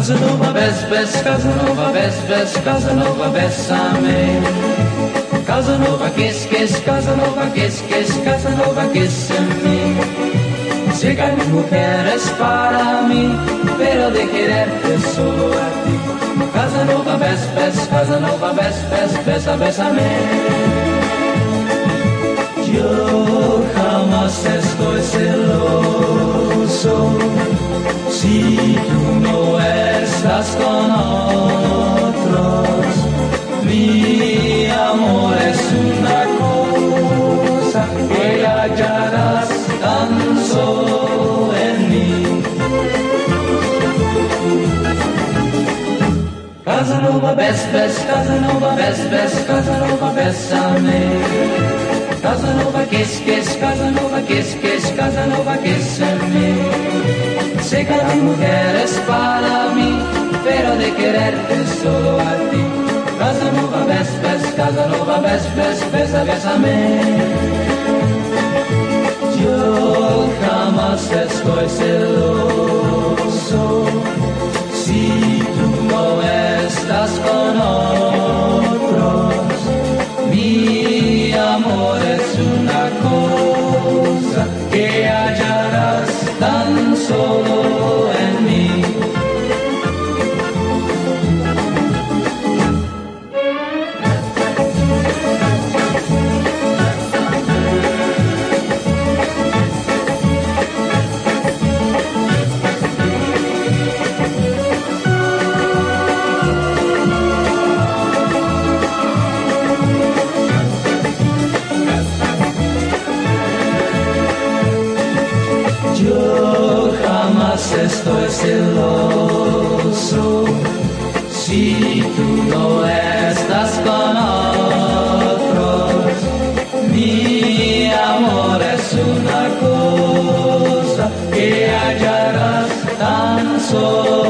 Casanova, bes, bes, Casanova, bes, bes, Casanova, bésame. Casanova, kiss, kiss, Casanova, kiss, kiss, Casanova, kiss me. Sé que mi mujer es para mí, pero de quererte solo a ti. Casanova, bes, bes, Casanova, bes, bes, besa, bésame. Yo jamás estoy celoso si tú no con otros. Mi amor es una cosa que hallarás tan solo en mí. Casanova, bes, bes, Casanova, bes, bes, Casanova, bésame. Casanova, kiss, kiss, Casanova, kiss, kiss, bes, Casanova, bes, bes, besa, bésame. Yo jamás estoy celoso si tú no estás con más estoy celoso si tú no estás con otros. Mi amor es una cosa que hallarás tan solo.